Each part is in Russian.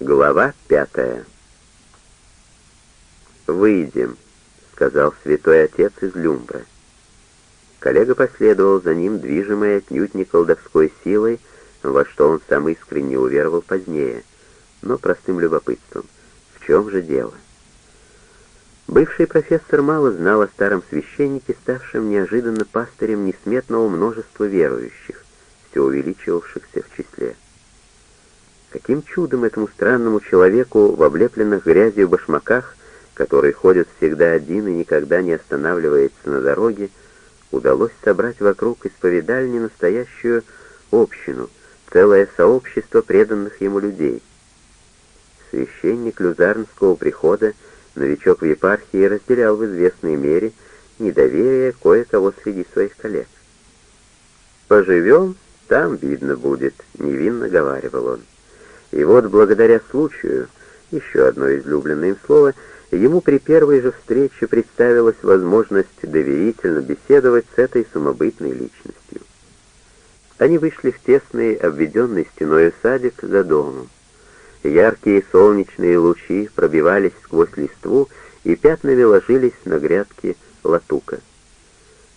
Глава пятая. «Выйдем», — сказал святой отец из Люмбра. Коллега последовал за ним, движимый отнюдь не колдовской силой, во что он сам искренне уверовал позднее, но простым любопытством. В чем же дело? Бывший профессор мало знал о старом священнике, ставшем неожиданно пастырем несметного множества верующих, все увеличивавшихся в числе. Каким чудом этому странному человеку в облепленных грязью башмаках, который ходит всегда один и никогда не останавливается на дороге, удалось собрать вокруг исповедальни настоящую общину, целое сообщество преданных ему людей. Священник люзарнского прихода Новичок в епархии разделял в известной мере недоверие кое-кого среди своих коллег. «Поживем, там видно будет», — невинно говаривал он. И вот благодаря случаю, еще одно излюбленное им слово, ему при первой же встрече представилась возможность доверительно беседовать с этой самобытной личностью. Они вышли в тесный, обведенный стеной садик за домом. Яркие солнечные лучи пробивались сквозь листву и пятнами ложились на грядки латука.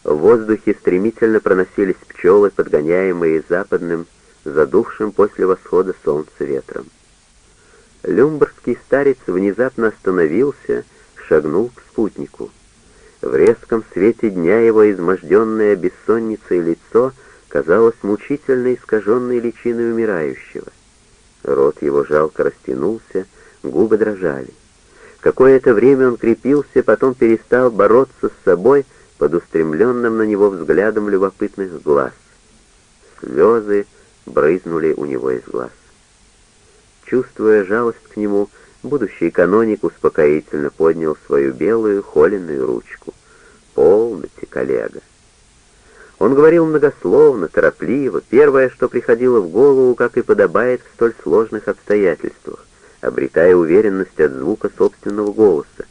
В воздухе стремительно проносились пчелы, подгоняемые западным, задувшим после восхода солнца ветром. Люмбургский старец внезапно остановился, шагнул к спутнику. В резком свете дня его изможденное бессонницей лицо казалось мучительно искаженной личиной умирающего. Рот его жалко растянулся, губы дрожали. Какое-то время он крепился, потом перестал бороться с собой под устремленным на него взглядом любопытных глаз. Слезы брызнули у него из глаз. Чувствуя жалость к нему, будущий каноник успокоительно поднял свою белую холеную ручку. «Полноте, коллега!» Он говорил многословно, торопливо, первое, что приходило в голову, как и подобает в столь сложных обстоятельствах, обретая уверенность от звука собственного голоса,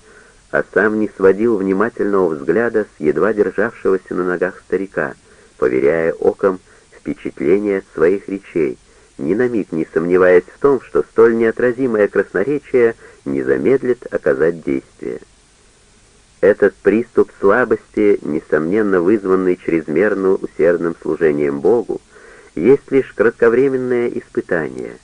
а сам не сводил внимательного взгляда с едва державшегося на ногах старика, поверяя оком впечатления от своих речей, ни на миг не сомневаясь в том, что столь неотразимое красноречие не замедлит оказать действие. Этот приступ слабости, несомненно вызванный чрезмерно усердным служением Богу, есть лишь кратковременное испытание,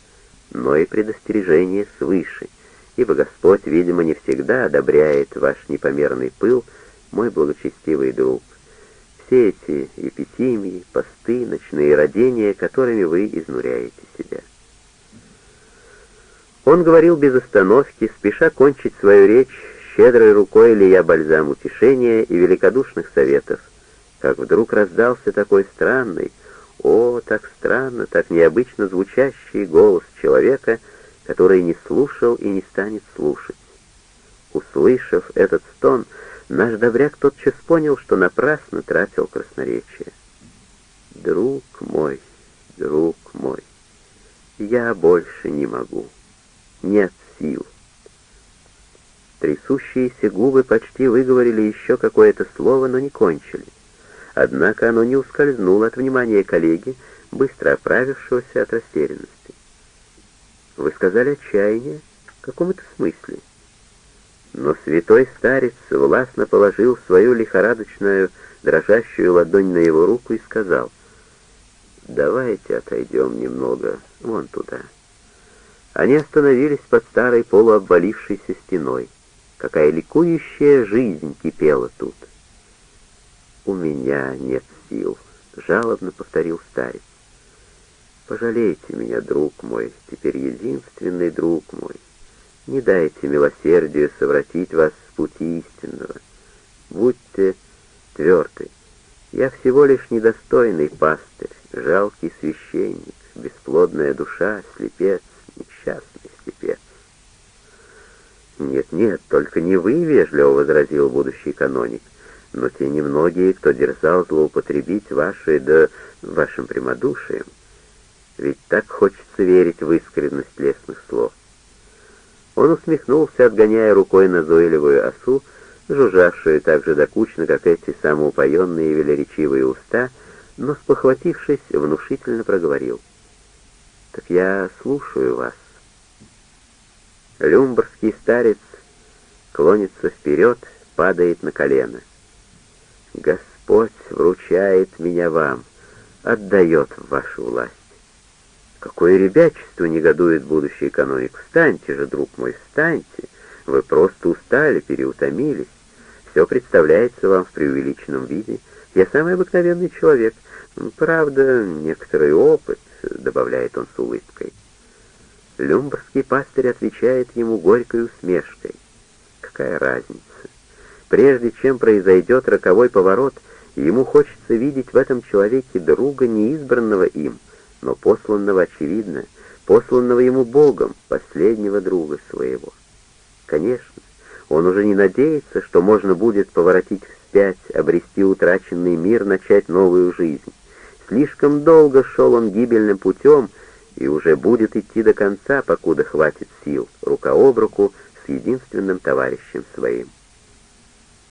но и предостережение свыше, ибо Господь, видимо, не всегда одобряет ваш непомерный пыл, мой благочестивый друг. Все эти эпитимии, посты, ночные родения, которыми вы изнуряете себя. Он говорил без остановки, спеша кончить свою речь, щедрой рукой лия бальзам утешения и великодушных советов, как вдруг раздался такой странный, о, так странно, так необычно звучащий голос человека, который не слушал и не станет слушать. Услышав этот стон, наш добряк тотчас понял, что напрасно тратил красноречие. «Друг мой, друг мой, я больше не могу, нет сил». Трясущиеся губы почти выговорили еще какое-то слово, но не кончили. Однако оно не ускользнуло от внимания коллеги, быстро оправившегося от растерянности. «Вы сказали отчаяние? В каком это смысле?» Но святой старец властно положил свою лихорадочную, дрожащую ладонь на его руку и сказал, «Давайте отойдем немного вон туда». Они остановились под старой полуобвалившейся стеной. Какая ликующая жизнь кипела тут. «У меня нет сил», — жалобно повторил старец. «Пожалейте меня, друг мой, теперь единственный друг мой. Не дайте милосердию совратить вас с пути истинного. Будьте тверды. Я всего лишь недостойный пастырь, жалкий священник, бесплодная душа, слепец, несчастный слепец. «Нет-нет, только не вы», — вежливо возразил будущий каноник, «но те немногие, кто дерзал злоупотребить вашей, да вашим прямодушием. Ведь так хочется верить в искренность лесных слов». Он усмехнулся, отгоняя рукой назойливую осу, жужжавшую так же докучно, как эти самоупоенные велеречивые уста, но, спохватившись, внушительно проговорил. «Так я слушаю вас». Люмбрский старец клонится вперед, падает на колено. «Господь вручает меня вам, отдает в вашу власть». «Какое ребячество!» — негодует будущий каноник. «Встаньте же, друг мой, встаньте! Вы просто устали, переутомились. Все представляется вам в преувеличенном виде. Я самый обыкновенный человек. Правда, некоторый опыт», — добавляет он с улыбкой. Люмбрский пастырь отвечает ему горькой усмешкой. Какая разница? Прежде чем произойдет роковой поворот, ему хочется видеть в этом человеке друга, неизбранного им, но посланного, очевидно, посланного ему Богом, последнего друга своего. Конечно, он уже не надеется, что можно будет поворотить вспять, обрести утраченный мир, начать новую жизнь. Слишком долго шел он гибельным путем, и уже будет идти до конца, покуда хватит сил, рука об руку с единственным товарищем своим.